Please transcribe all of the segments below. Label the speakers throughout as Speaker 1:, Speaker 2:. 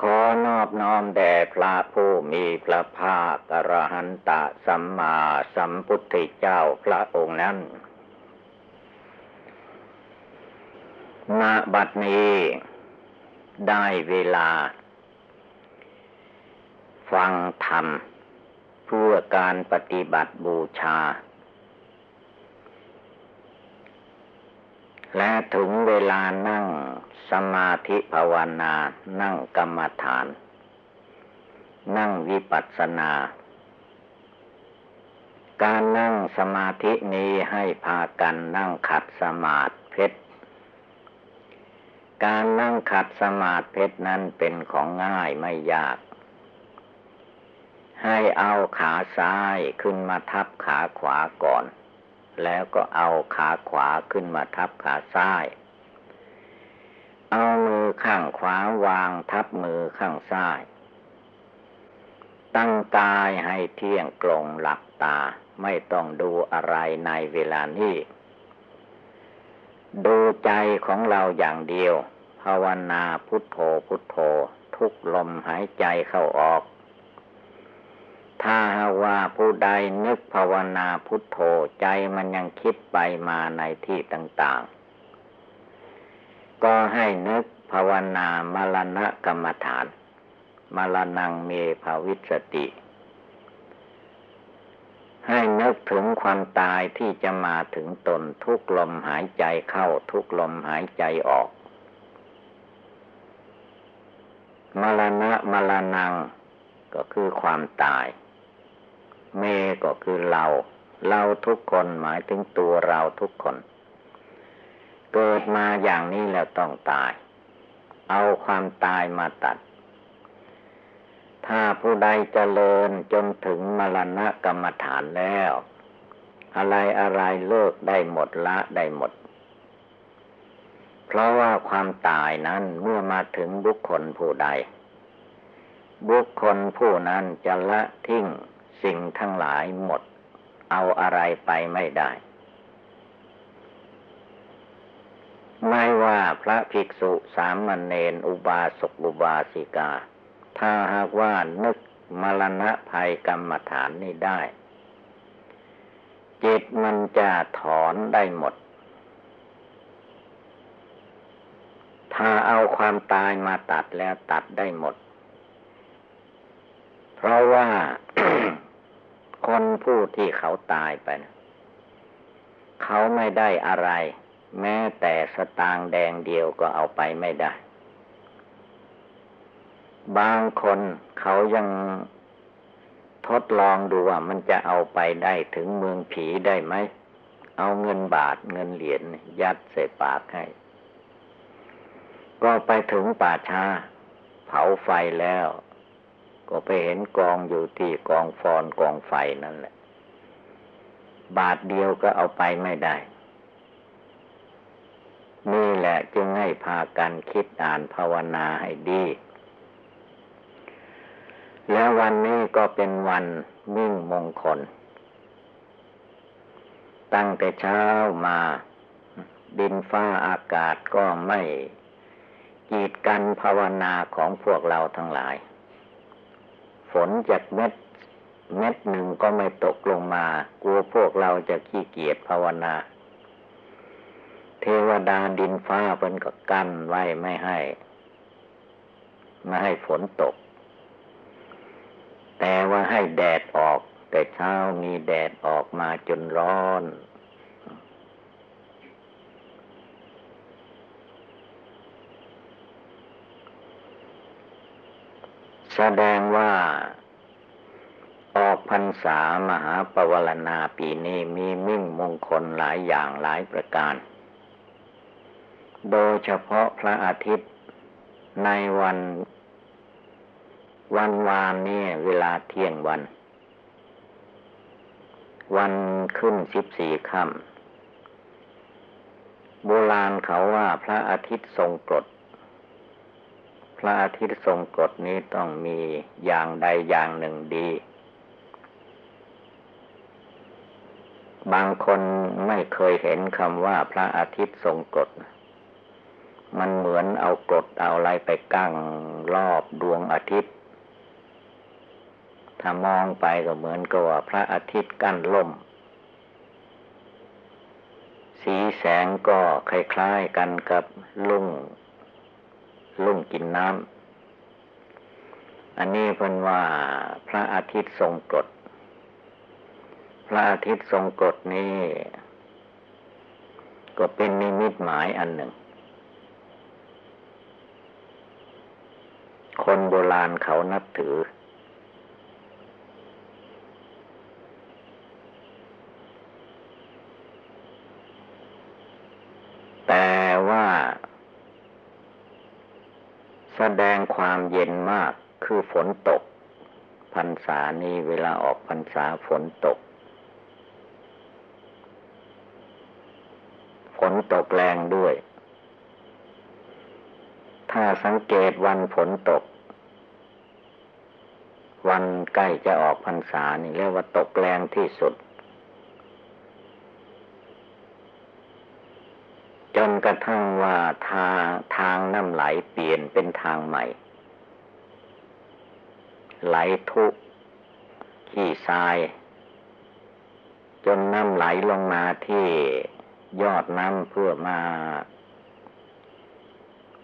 Speaker 1: ขอนอบน้อมแด่พระผู้มีพระภาคอรหันตสัมมาสัมพุทธเจ้าพระองค์นั้นณบัดนี้ได้เวลา ฟังธรรม เพื่อการปฏิบัติบูชา และถึงเวลานั่งสมาธิภาวนา นั่งกรรมฐาน นั่งวิปัสสนา การนั่งสมาธินี้ให้พากันนั่งขัดสมาธิเพชร การนั่งขัดสมาธิเพชรนั้นเป็นของง่ายไม่ยาก ให้เอาขาซ้ายขึ้นมาทับขาขวาก่อน แล้วก็เอาขาขวาขึ้นมาทับขาซ้าย เอามือข้างขวาวางทับมือข้างซ้าย ตั้งกายให้เที่ยงกลงหลับตาไม่ต้องดูอะไรในเวลานี้ ดูใจของเราอย่างเดียว ภาวนาพุทโธพุทโธ ทุกลมหายใจเข้าออก ถ้าว่าผู้ใดนึกภาวนาพุทโธใจมันยังคิดไปมาในที่ต่างๆ ก็ให้นึกภาวนามรณะกรรมฐาน มรณงเมภาวิสติ ให้นึกถึงความตายที่จะมาถึงตนทุกลมหายใจเข้าทุกลมหายใจออก มรณะมรณงก็คือความตาย เมก็คือเรา เราทุกคนหมายถึงตัวเราทุกคน เกิดมาอย่างนี้แล้วต้องตาย เอาความตายมาตัด ถ้าผู้ใดเจริญจนถึงมรณะกรรมฐานแล้ว อะไรอะไรเลิกได้หมดละได้หมด เพราะว่าความตายนั้นเมื่อมาถึงบุคคลผู้ใด บุคคลผู้นั้นจะละทิ้ง สิ่งทั้งหลายหมด เอาอะไรไปไม่ได้ ไม่ว่าพระภิกษุสามเณรอุบาสกอุบาสิกา ถ้าหากว่านึกมรณะภัยกรรมฐานนี้ได้ จิตมันจะถอนได้หมด ถ้าเอาความตายมาตัดแล้วตัดได้หมด เพราะว่า คนผู้ที่เขาตายไปเขาไม่ได้อะไร แม้แต่สตางแดงเดียวก็เอาไปไม่ได้ บางคนเขายังทดลองดูว่ามันจะเอาไปได้ถึงเมืองผีได้ไหม เอาเงินบาทเงินเหรียญยัดใส่ปากให้ ก็ไปถึงป่าช้าเผาไฟแล้ว ก็ไปเห็นกองอยู่ที่กองฟอนกองไฟนั่นแหละ บาทเดียวก็เอาไปไม่ได้ นี่แหละจึงให้พากันคิดอ่านภาวนาให้ดี แล้ววันนี้ก็เป็นวันมิ่งมงคล ตั้งแต่เช้ามาดินฟ้าอากาศก็ไม่กีดกันภาวนาของพวกเราทั้งหลาย ฝนจากเม็ดเม็ดหนึ่งก็ไม่ตกลงมา กลัวพวกเราจะขี้เกียจภาวนา เทวดาดินฟ้าเพิ่นก็กั้นไว้ไม่ให้ไม่ให้ฝนตก แต่ว่าให้แดดออก แต่เช้ามีแดดออกมาจนร้อน แสดงว่า ออกพรรษามหาปวารณาปีนี้มีมิ่งมงคลหลายอย่างหลายประการ โดยเฉพาะพระอาทิตย์ในวันวันวานนี่เวลาเที่ยงวัน วันขึ้นสิบสี่ค่ำโบราณเขาว่าพระอาทิตย์ทรงกรด พระอาทิตย์ทรงกรดนี้ต้องมีอย่างใดอย่างหนึ่งดี บางคนไม่เคยเห็นคำว่าพระอาทิตย์ทรงกรดมันเหมือนเอากรดเอาอะไรไปกั้งรอบดวงอาทิตย์ ถ้ามองไปก็เหมือนกับว่าพระอาทิตย์กั้นล่ม สีแสงก็คล้ายๆกันกับลุ่ง ลุ่งกินน้ำอันนี้เพิ่นว่าพระอาทิตย์ทรงกฎพระอาทิตย์ทรงกฎนี้ ก็เป็นนิมิตหมายอันหนึ่ง คนโบราณเขานับถือแต่ว่า แสดงความเย็นมากคือฝนตกพรรษานี้เวลาออกพรรษาฝนตก ฝนตกแรงด้วย ถ้าสังเกตวันฝนตก วันใกล้จะออกพรรษานี่เรียกว่าตกแรงที่สุดจ นกระทั่งว่าทางทางน้ำไหลเปลี่ยนเป็นทางใหม่ ไหลทุกขี้ทราย จนน้ำไหลลงมาที่ยอดน้ำเพื่อมา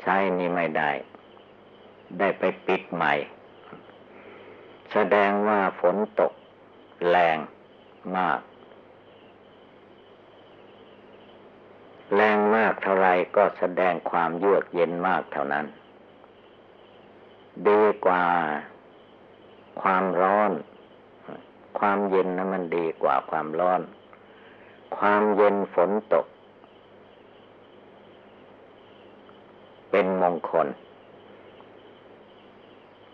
Speaker 1: ใช้นี่ไม่ได้ ได้ไปปิดใหม่ แสดงว่าฝนตกแรงมาก แรงมากเท่าไรก็แสดงความเยือกเย็นมากเท่านั้น ดีกว่าความร้อน ความเย็นนั้นมันดีกว่าความร้อน ความเย็นฝนตก เป็นมงคล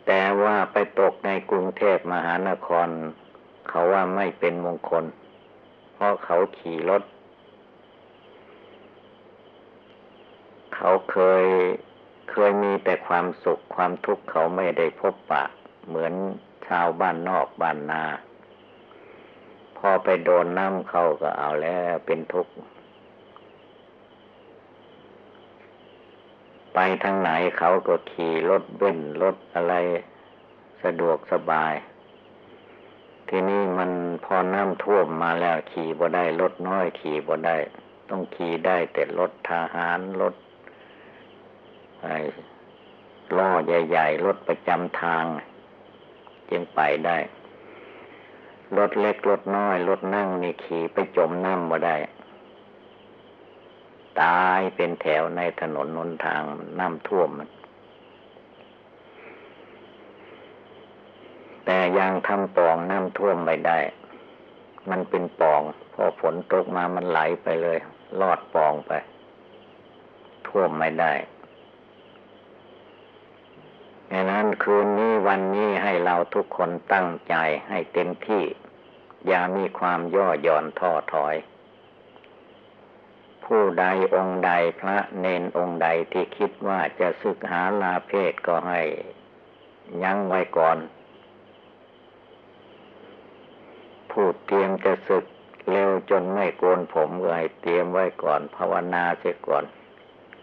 Speaker 1: แต่ว่าไปตกในกรุงเทพมหานคร เขาว่าไม่เป็นมงคล เพราะเขาขี่รถ เขาเคยเคยมีแต่ความสุขความทุกข์เขาไม่ได้พบปะ เหมือนชาวบ้านนอกบ้านนา พอไปโดนน้ำเขาก็เอาแล้วเป็นทุกข์ ไปทางไหนเขาก็ขี่รถเบ้นรถอะไรสะดวกสบาย ทีนี้มันพอน้ำท่วมมาแล้วขี่บ่ได้รถน้อยขี่บ่ได้ ต้องขี่ได้แต่รถทหารรถ ล้อใหญ่ ๆ รถประจำทาง จึงไปได้ รถเล็ก รถน้อย รถนั่งนี่ขี่ไปจมน้ำมาได้ ตายเป็นแถวในถนนนนทางน้ำท่วม แต่ยังทำปองน้ำท่วมไม่ได้ มันเป็นปอง พอฝนตกมามันไหลไปเลย ลอดปองไป ท่วมไม่ได้ ดังนั้นคืนนี้วันนี้ให้เราทุกคนตั้งใจให้เต็มที่ อย่ามีความย่อหย่อนท้อถอย ผู้ใดองค์ใดพระเนนองค์ใดที่คิดว่าจะศึกหาลาเพศก็ให้ยั้งไว้ก่อน พูดเตรียมจะศึกเร็วจนไม่โกนผมก็ให้เตรียมไว้ก่อน ภาวนาเสียก่อน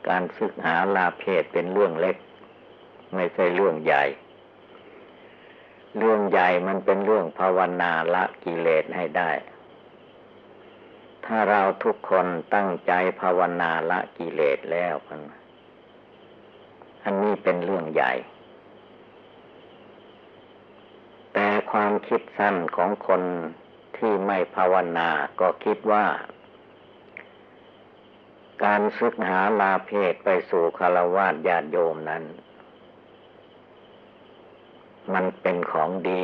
Speaker 1: การศึกหาลาเพศเป็นเรื่องเล็ก ไม่ใช่เรื่องใหญ่ เรื่องใหญ่มันเป็นเรื่องภาวนาละกิเลสให้ได้ ถ้าเราทุกคนตั้งใจภาวนาละกิเลสแล้วพันอันนี้เป็นเรื่องใหญ่ แต่ความคิดสั้นของคนที่ไม่ภาวนาก็คิดว่า การศึกหาลาเพศไปสู่คารวะญาติโยมนั้น มันเป็นของดี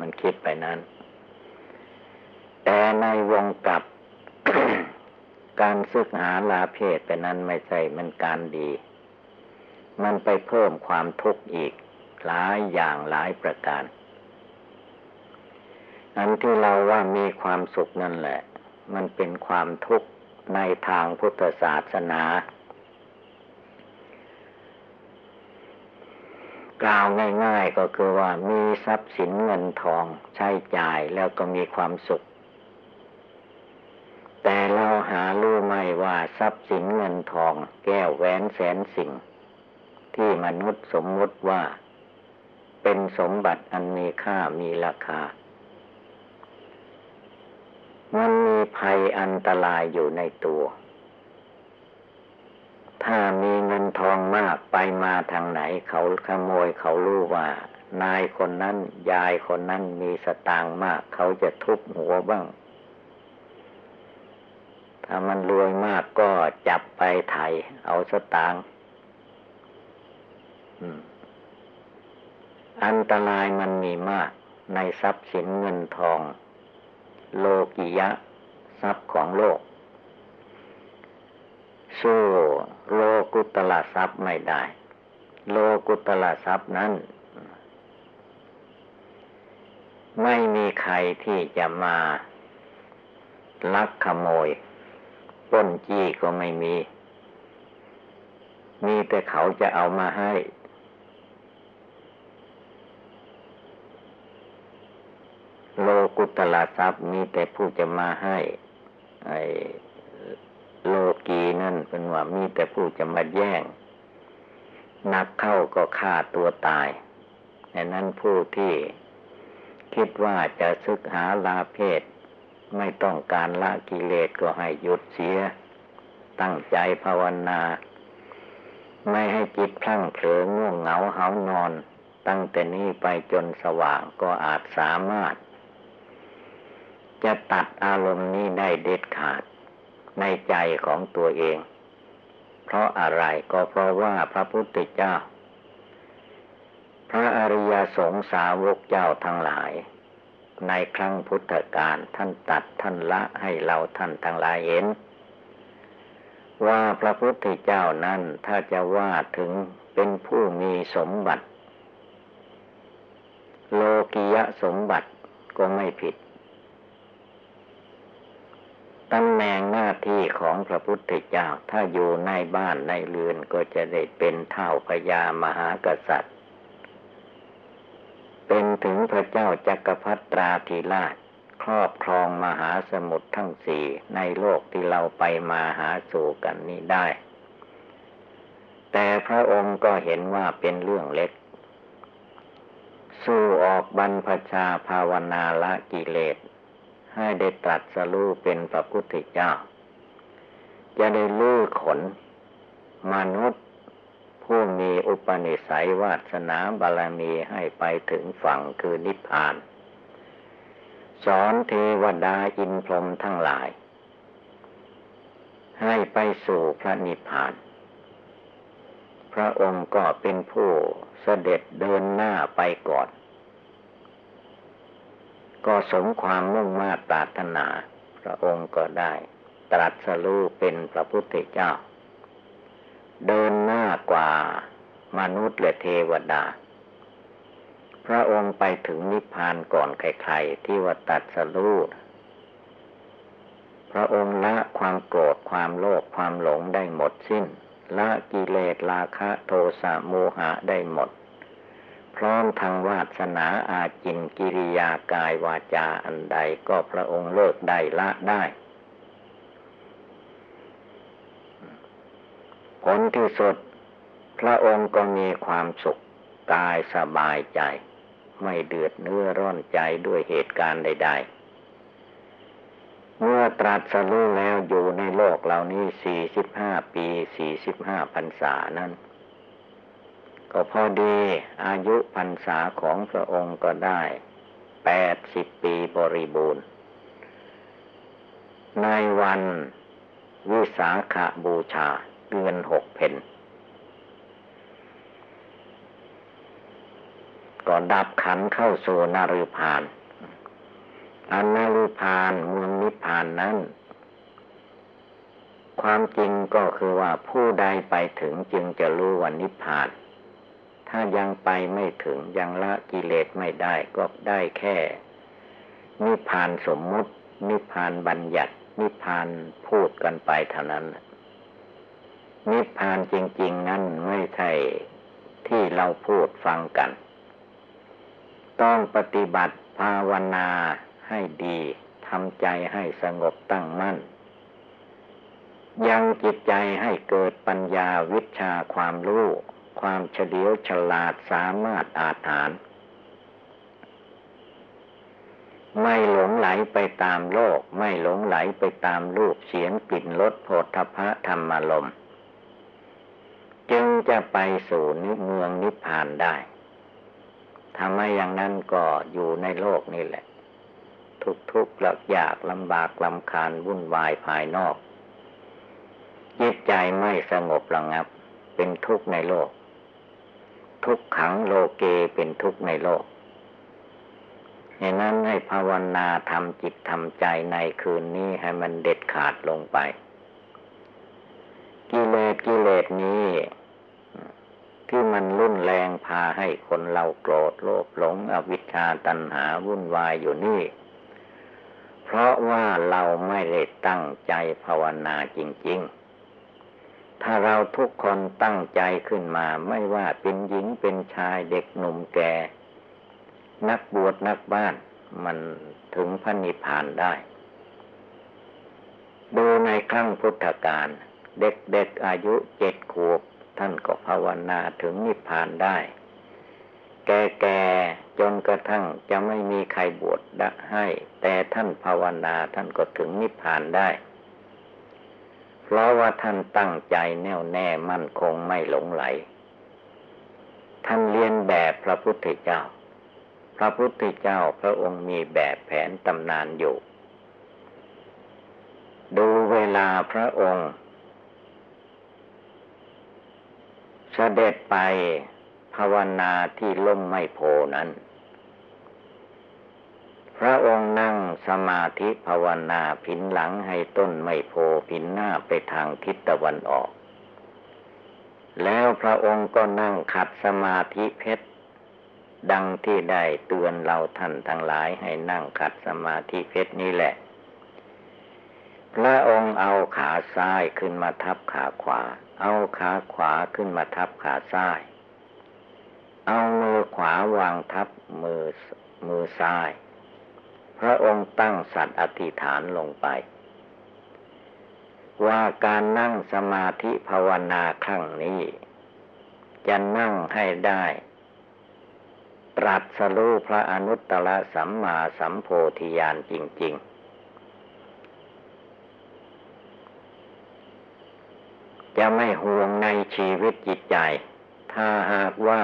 Speaker 1: มันคิดไปนั้น แต่ในวงกลับ การศึกหาลาเพศไปนั้นไม่ใช่มันการดี มันไปเพิ่มความทุกข์อีก หลายอย่างหลายประการ อันที่เราว่ามีความสุขนั่นแหละ มันเป็นความทุกข์ในทางพุทธศาสนา กล่าวง่าย ๆ ก็คือว่ามีทรัพย์สินเงินทองใช้จ่ายแล้วก็มีความสุข แต่เราหารู้ไหมว่าทรัพย์สินเงินทอง แก้วแหวนแสนสิ่ง ที่มนุษย์สมมติว่า เป็นสมบัติอันมีค่ามีราคา มันมีภัยอันตรายอยู่ในตัว ถ้ามีเงินทองมากไปมาทางไหน เขาขโมยเขารู้ว่า นายคนนั้นยายคนนั้นมีสตางค์มาก เขาจะทุบหัวบ้าง ถ้ามันรวยมากก็จับไปไถเอาสตางค์อันตรายมันมีมาก ในทรัพย์สินเงินทอง โลกิยะ ทรัพย์ของโลกสู้ โลกุตละทรัพย์ไม่ได้ โลกุตละทรัพย์นั้น ไม่มีใครที่จะมาลักขโมยป้นจี้ก็ไม่มี มีแต่เขาจะเอามาให้ โลกุตละทรัพย์มีแต่ผู้จะมาให้ ไอ้ โลกีนั่นเป็นว่ามีแต่ผู้จะมาแย่ง นักเข้าก็ฆ่าตัวตายดังนั้นผู้ที่คิดว่าจะซึกหาลาเพศ ไม่ต้องการละกิเลสก็ให้หยุดเสีย ตั้งใจภาวนา ไม่ให้จิตพลั่งเผลอง่วงเหงาเหานอน ตั้งแต่นี้ไปจนสว่างก็อาจสามารถ จะตัดอารมณ์นี้ได้เด็ดขาด ในใจของตัวเอง เพราะอะไรก็เพราะว่าพระพุทธเจ้า พระอริยสงสาวกเจ้าทั้งหลาย ในครั้งพุทธกาลท่านตัดท่านละให้เราท่านทั้งหลายเห็น ว่าพระพุทธเจ้านั้นถ้าจะว่าถึงเป็นผู้มีสมบัติ โลกิยะสมบัติก็ไม่ผิด ตำแหน่งหน้าที่ของพระพุทธเจ้า ถ้าอยู่ในบ้านในเรือนก็จะได้เป็นเท่าพญามหากษัตริย์ เป็นถึงพระเจ้าจักรพรรตราธิราช ครอบครองมหาสมุทรทั้งสี่ในโลกที่เราไปมาหาสู่กันนี้ได้ แต่พระองค์ก็เห็นว่าเป็นเรื่องเล็ก สู้ออกบรรพชาภาวนาละกิเลส ให้ได้ตรัสรู้เป็นพระพุทธเจ้า จะได้ลื้อขน มนุษย์ ผู้มีอุปนิสัยวาสนาบารมีให้ไปถึงฝั่งคือนิพพาน สอนเทวดาอินพรหมทั้งหลาย ให้ไปสู่พระนิพพาน พระองค์ก็เป็นผู้เสด็จเดินหน้าไปก่อน ก็สมความมุ่งมา่ปรารถนา พระองค์ก็ได้ตรัสรู้เป็นพระพุทธเจ้า เดินหน้ากว่ามนุษย์และเทวดา พระองค์ไปถึงนิพพานก่อนใครๆที่ว่าตัดสรู้พระองค์ละความโกรธความโลภความหลงได้หมดสิ้น ละกิเลสราคะโทสะโมหะได้หมด พร้อมทางวาสนาอาจินกิริยากายวาจาอันใดก็พระองค์เลิกได้ละได้ผลที่สุด พระองค์ก็มีความสุขกายสบายใจ ไม่เดือดเนื้อร้อนใจด้วยเหตุการณ์ใด ๆ เมื่อตรัสรู้แล้วอยู่ในโลกเหล่านี้สี่สิบห้าปีสี่สิบห้าพรรษานั้น ก็พอดีอายุพรรษาของพระองค์ก็ได้แปดสิบปีบริบูรณ์ ในวันวิสาขาบูชาเดือนหกเพนก็ดับขันเข้าสู่นารุพาน อันนารุพานเมืองนิพพานนั้น ความจริงก็คือว่าผู้ใดไปถึงจึงจะรู้ว่านิพพาน ถ้ายังไปไม่ถึงยังละกิเลสไม่ได้ก็ได้แค่ นิพพานสมมุติ นิพพานบัญญัติ นิพพานพูดกันไปเท่านั้น นิพพานจริง ๆ นั้นไม่ใช่ที่เราพูดฟังกัน ต้องปฏิบัติภาวนาให้ดีทำใจให้สงบตั้งมั่น ยังจิตใจให้เกิดปัญญาวิชาความรู้ ความเฉลียวฉลาดสามารถอาถานไม่หลงไหลไปตามโลก ไม่หลงไหลไปตามรูปเสียงกลิ่นรสโผฏฐพะธรรมลมจึงจะไปสู่นิเมืองนิพพานได้ทำไมอย่างนั้นก็อยู่ในโลกนี่แหละ ทุกทุกข์ละยากลำบากลำคาญวุ่นวายภายนอก จิตใจไม่สงบระงับ เป็นทุกข์ในโลก ทุกขังโลเกเป็นทุกข์ในโลกเหตุนั้นให้ภาวนาทำจิตทำใจในคืนนี้ให้มันเด็ดขาดลงไป กิเลสกิเลสนี้ ที่มันรุนแรงพาให้คนเราโกรธโลภหลง อวิชชาตัณหาวุ่นวายอยู่นี่ เพราะว่าเราไม่ได้ตั้งใจภาวนาจริง ๆ ถ้าเราทุกคนตั้งใจขึ้นมา ไม่ว่าเป็นหญิงเป็นชายเด็กหนุ่มแก่ นักบวชนักบ้าน มันถึงพระนิพพานได้ ดูในครั้งพุทธกาลเด็กๆอายุเจ็ดขวบ ท่านก็ภาวนาถึงนิพพานได้ แก่ๆจนกระทั่งจะไม่มีใครบวชให้แต่ท่านภาวนาท่านก็ถึงนิพพานได้ เพราะว่าท่านตั้งใจแน่วแน่มั่นคงไม่หลงไหล ท่านเรียนแบบพระพุทธเจ้า พระพุทธเจ้าพระองค์มีแบบแผนตำนานอยู่ ดูเวลาพระองค์เสด็จไปภาวนาที่ล่มไม่โพนั้น พระองค์นั่งสมาธิภาวนาผินหลังให้ต้นไม่โพผินหน้าไปทางทิศตะวันออก แล้วพระองค์ก็นั่งขัดสมาธิเพชร ดังที่ได้เตือนเราท่านทั้งหลายให้นั่งขัดสมาธิเพชรนี่แหละ พระองค์เอาขาซ้ายขึ้นมาทับขาขวา เอาขาขวาขึ้นมาทับขาซ้าย เอามือขวาวางทับมือมือซ้าย พระองค์ตั้งสัตว์อธิษฐานลงไป ว่าการนั่งสมาธิภาวนาครั้งนี้ จะนั่งให้ได้ ตรัสรู้พระอนุตตรสัมมาสัมโพธิญาณจริง ๆจะไม่ห่วงในชีวิตจิตใจ ถ้าหากว่า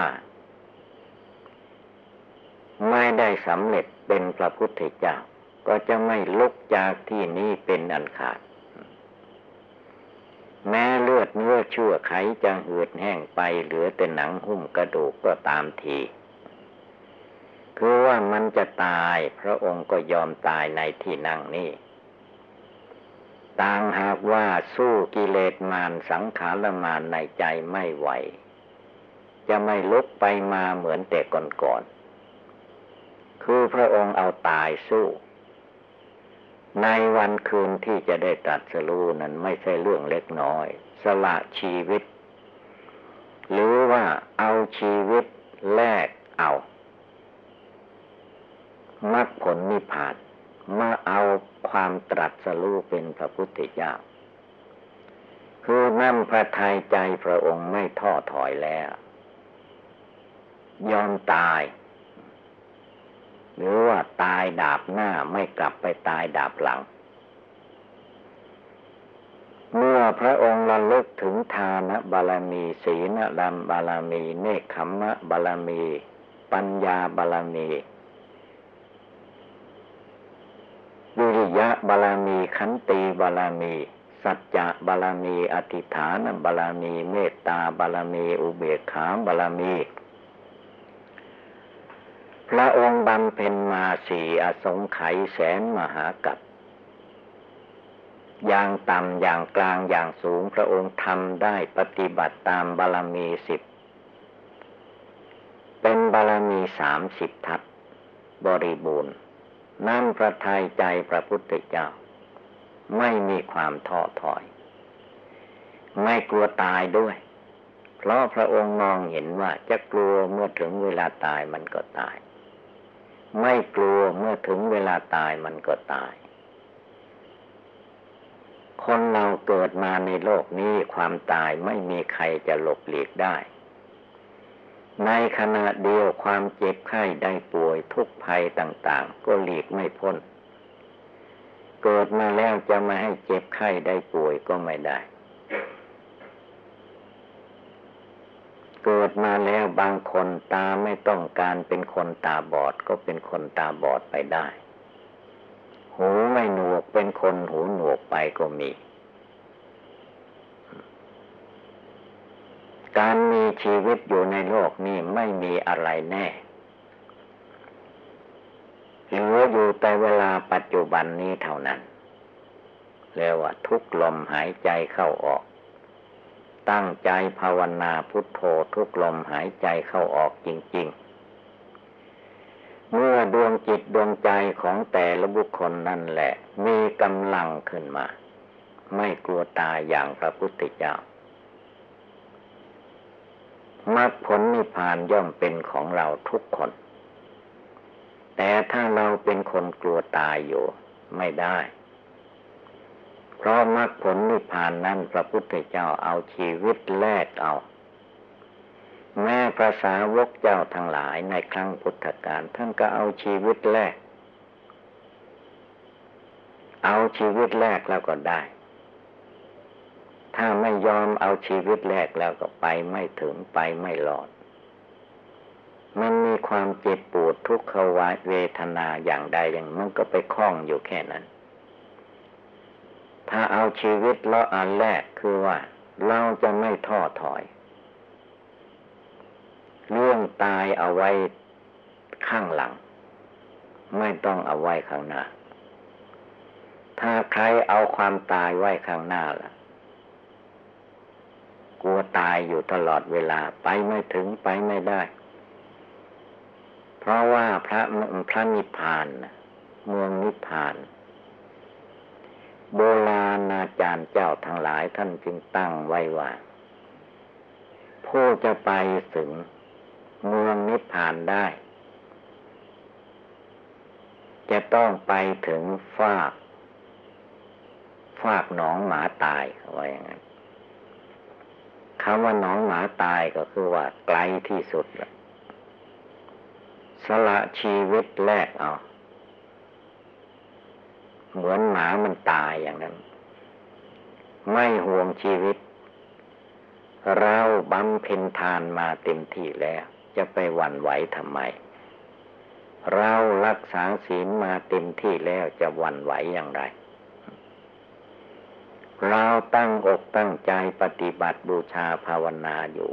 Speaker 1: ไม่ได้สำเร็จเป็นพระพุทธเจ้า ก็จะไม่ลุกจากที่นี้เป็นอันขาด แม้เลือดเนื้อชั่วไขจะเหือดแห้งไปเหลือแต่หนังหุ้มกระดูกก็ตามทีคือว่ามันจะตายพระองค์ก็ยอมตายในที่นั่งนี้ต่างหากว่าสู้กิเลสมารสังขารมารในใจไม่ไหว จะไม่ลุกไปมาเหมือนแต่ก่อน คือพระองค์เอาตายสู้ ในวันคืนที่จะได้ตัดสรู้นั้นไม่ใช่เรื่องเล็กน้อย สละชีวิต หรือว่าเอาชีวิตแลกเอามรรคผลนิพพานมาเอาความตรัสรู้เป็นพระพุทธเจ้า คือนั่พระทัยใจพระองค์ไม่ท้อถอยแล้ว ยอมตาย หรือว่าตายดาบหน้าไม่กลับไปตายดาบหลัง เมื่อพระองค์ระลึกถึงทานบารมีศีลรัมบารมี เนคขมะบารมี ปัญญาบารมีวิริยะบารมีขันติบารมี สัจจะบารมี อธิฐานบารมี เมตตาบารมี อุเบกขาบารมี พระองค์บำเพ็ญมาสี่อสงไขยแสนมหากัปอย่างต่ำอย่างกลางอย่างสูงพระองค์ทำได้ปฏิบัติตามบารมีสิบ เป็นบารมีสามสิบทัศบริบูรณ์ นั่นพระทัยใจพระพุทธเจ้า ไม่มีความท้อถอย ไม่กลัวตายด้วย เพราะพระองค์มองเห็นว่าจะกลัวเมื่อถึงเวลาตายมันก็ตาย ไม่กลัวเมื่อถึงเวลาตายมันก็ตาย คนเราเกิดมาในโลกนี้ความตายไม่มีใครจะหลบหลีกได้ ในขณะเดียวความเจ็บไข้ได้ป่วยทุกภัยต่างๆ ก็หลีกไม่พ้น เกิดมาแล้วจะมาให้เจ็บไข้ได้ป่วยก็ไม่ได้ เกิดมาแล้วบางคนตาไม่ต้องการเป็นคนตาบอดก็เป็นคนตาบอดไปได้ หูไม่หนวกเป็นคนหูหนวกไปก็มี การมีชีวิตอยู่ในโลกนี้ไม่มีอะไรแน่เหลืออยู่แต่เวลาปัจจุบันนี้เท่านั้นเรียกว่าทุกลมหายใจเข้าออก ตั้งใจภาวนาพุทโธทุกลมหายใจเข้าออกจริง ๆ เมื่อดวงจิตดวงใจของแต่ละบุคคลนั่นแหละ มีกำลังขึ้นมา ไม่กลัวตายอย่างพระพุทธเจ้ามรรคผลนิพพานย่อมเป็นของเราทุกคน แต่ถ้าเราเป็นคนกลัวตายอยู่ไม่ได้ เพราะมรรคผลนิพพานนั้นพระพุทธเจ้าเอาชีวิตแลกเอา แม่ภาษาวกเจ้าทั้งหลายในครั้งพุทธกาลท่านก็เอาชีวิตแลก เอาชีวิตแลกแล้วก็ได้ ถ้าไม่ยอมเอาชีวิตแรกแล้วก็ไปไม่ถึงไปไม่หลอด มันมีความเจ็บปวดทุกขวาเวทนาอย่างใดอย่างมันก็ไปคล้องอยู่แค่นั้น ถ้าเอาชีวิตเลาอันแรกคือว่า เราจะไม่ท้อถอย เรื่องตายเอาไว้ข้างหลัง ไม่ต้องเอาไว้ข้างหน้า ถ้าใครเอาความตายไว้ข้างหน้าล่ะกลัวตายอยู่ตลอดเวลาไปไม่ถึงไปไม่ได้ เพราะว่าพระพระนิพพานเมืองนิพพาน โบราณอาจารย์เจ้าทั้งหลายท่านจึงตั้งไว้ว่า ผู้จะไปถึงเมืองนิพพานได้ จะต้องไปถึงฟากฟากหนองหมาตายไว้อย่างนั้นคำว่าน้องหมาตายก็คือว่าไกลที่สุดสละชีวิตแรกเอา เหมือนหมามันตายอย่างนั้น ไม่ห่วงชีวิต เราบำเพ็ญทานมาเต็มที่แล้ว จะไปหวั่นไหวทำไม เรารักษาศีลมาเต็มที่แล้วจะหวั่นไหวอย่างไร เราตั้งอกตั้งใจปฏิบัติบูชาภาวนาอยู่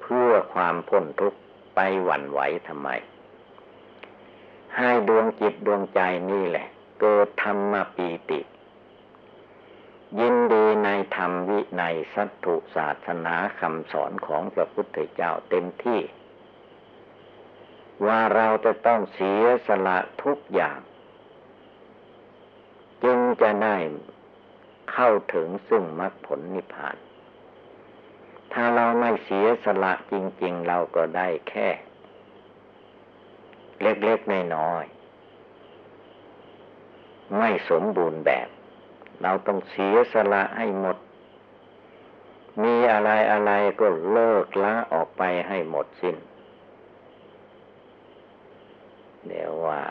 Speaker 1: เพื่อความพ้นทุกข์ไปหวั่นไหวทำไม ให้ดวงจิตดวงใจนี่แหละ เกิดธรรมปีติ ยินดีในธรรมวิในสัตถุศาสนาคำสอนของพระพุทธเจ้าเต็มที่ ว่าเราจะต้องเสียสละทุกอย่าง จึงจะได้เข้าถึงซึ่งมรรคผลนิพพาน ถ้าเราไม่เสียสละจริง ๆ เราก็ได้แค่ เล็กๆน้อยๆ ไม่สมบูรณ์แบบ เราต้องเสียสละให้หมด มีอะไรอะไรก็เลิกละออกไปให้หมดสิน้น เดี๋ยวว่า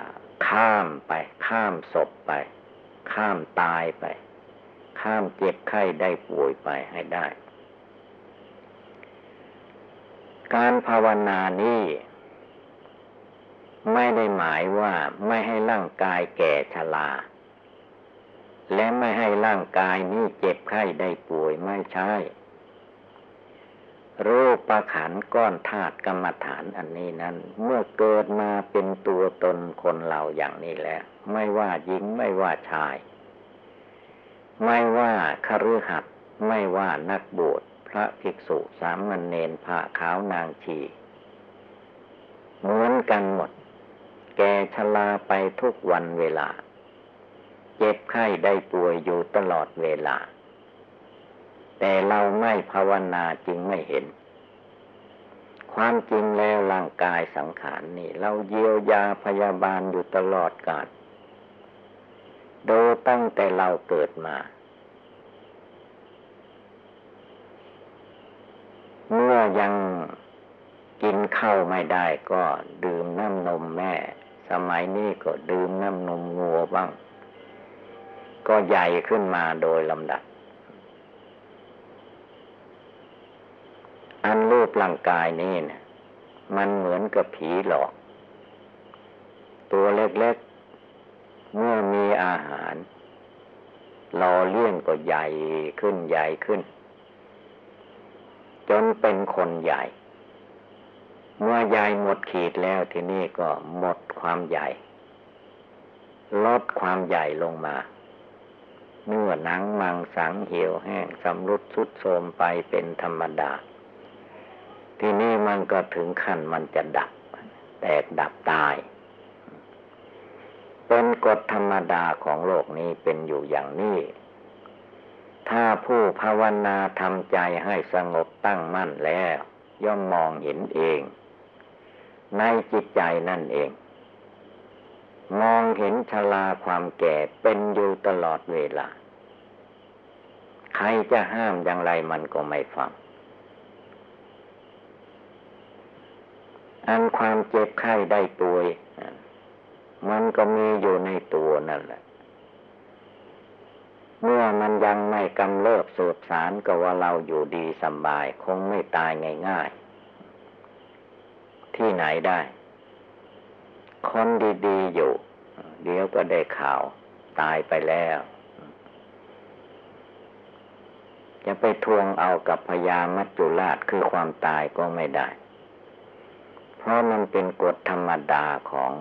Speaker 1: ข้ามไป ข้ามศพไป ข้ามตายไป ข้ามเจ็บไข้ได้ป่วยไปให้ได้ การภาวนานี้ ไม่ได้หมายว่าไม่ให้ร่างกายแก่ชราและไม่ให้ร่างกายนี้เจ็บไข้ได้ป่วยไม่ใช่รูปประขันก้อนธาตุกรรมฐานอันนี้นั้น เมื่อเกิดมาเป็นตัวตนคนเราอย่างนี้แล้ว ไม่ว่าหญิงไม่ว่าชาย ไม่ว่าคฤหัสถ์ไม่ว่านักบวชพระภิกษุสามเณรผ้าขาวนางชีเหมือนกันหมด แก่ชราไปทุกวันเวลา เจ็บไข้ได้ป่วยอยู่ตลอดเวลา แต่เราไม่ภาวนาจึงไม่เห็น ความจริงแล้วร่างกายสังขารนี่ เราเยียวยาพยาบาลอยู่ตลอดกาลดูตั้งแต่เราเกิดมาเมื่อยังกินข้าวไม่ได้ก็ดื่มน้ำนมแม่ สมัยนี้ก็ดื่มน้ำนมงัวบ้าง ก็ใหญ่ขึ้นมาโดยลำดับ อันรูปร่างกายนี่นะมันเหมือนกับผีหลอก ตัวเล็กๆ เมื่อมีอาหารรอเลี้ยงก็ใหญ่ขึ้นใหญ่ขึ้น จนเป็นคนใหญ่ เมื่อใหญ่หมดขีดแล้วทีนี้ก็หมดความใหญ่ ลดความใหญ่ลงมา เนื้อหนังมังสังเหี่ยวแห้งสำรุดสุดโทมไปเป็นธรรมดา ทีนี้มันก็ถึงขั้นมันจะดับ แตกดับตาย เป็นกฎธรรมดาของโลกนี้เป็นอยู่อย่างนี้ถ้าผู้ภาวนาทำใจให้สงบตั้งมั่นแล้ว ย่อมมองเห็นเอง ในจิตใจนั่นเอง มองเห็นชราความแก่เป็นอยู่ตลอดเวลา ใครจะห้ามอย่างไรมันก็ไม่ฟัง อันความเจ็บไข้ได้ป่วย มันก็มีอยู่ในตัวนั่นแหละเมื่อมันยังไม่กำเริบสูบสารก็ว่าเราอยู่ดีสบาย คงไม่ตายง่ายๆ ที่ไหนได้ คนดีๆอยู่ เดี๋ยวก็ได้ข่าว ตายไปแล้ว จะไปทวงเอากับพญามัจจุราชคือความตายก็ไม่ได้ เพราะมันเป็นกฎธรรมดาของ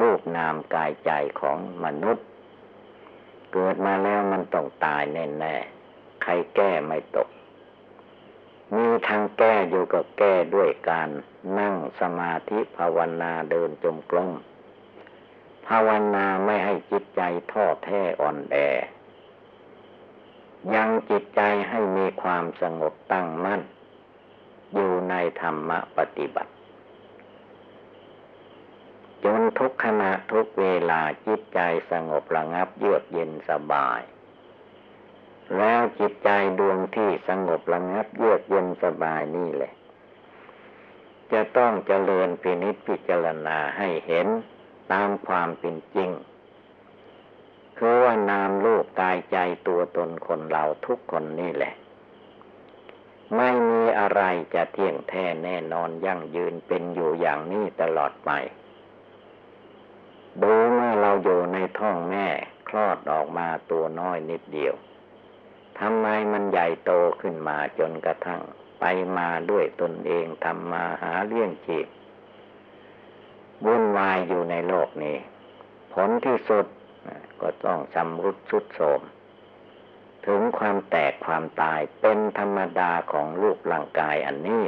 Speaker 1: รูปนามกายใจของมนุษย์ เกิดมาแล้วมันต้องตายแน่ ๆ ใครแก้ไม่ตก มีทางแก้อยู่กับแก้ด้วยการนั่งสมาธิภาวนาเดินจมกลมภาวนาไม่ให้จิตใจท้อแท้อ่อนแอ ยังจิตใจให้มีความสงบตั้งมั่น อยู่ในธรรมปฏิบัติ จนทุกขณะทุกเวลาจิตใจสงบระงับเยือกเย็นสบาย แล้วจิตใจดวงที่สงบระงับเยือกเย็นสบายนี่แหละ จะต้องเจริญพินิจพิจารณาให้เห็นตามความเป็นจริง คือว่านามโลกกายใจตัวตนคนเราทุกคนนี่แหละ ไม่มีอะไรจะเที่ยงแท้แน่นอนยั่งยืนเป็นอยู่อย่างนี้ตลอดไปดูเมื่อเราอยู่ในท้องแม่คลอดออกมาตัวน้อยนิดเดียว ทำไมมันใหญ่โตขึ้นมาจนกระทั่ง ไปมาด้วยตนเองทำมาหาเลี้ยงชีพวุ่นวายอยู่ในโลกนี้ ผลที่สุดก็ต้องชำรุดชุดโทมถึงความแตกความตายเป็นธรรมดาของลูกร่างกายอันนี้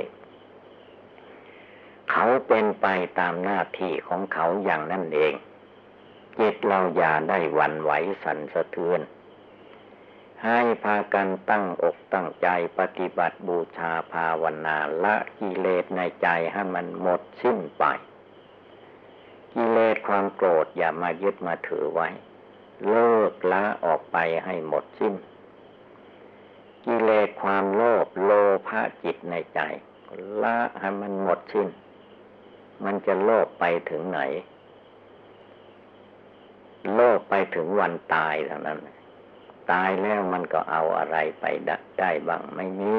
Speaker 1: เขาเป็นไปตามหน้าที่ของเขาอย่างนั่นเองจิตเราอย่าได้หวั่นไหวสั่นสะเทือน ให้พากันตั้งอกตั้งใจปฏิบัติบูชาภาวนาละกิเลสในใจให้มันหมดสิ้นไป กิเลสความโกรธอย่ามายึดมาถือไว้ เลิกละออกไปให้หมดสิ้น กิเลสความโลภโลภะจิตในใจละให้มันหมดสิ้น มันจะโลภไปถึงไหน โลกไปถึงวันตายเท่านั้น ตายแล้วมันก็เอาอะไรไปได้บ้างไม่มี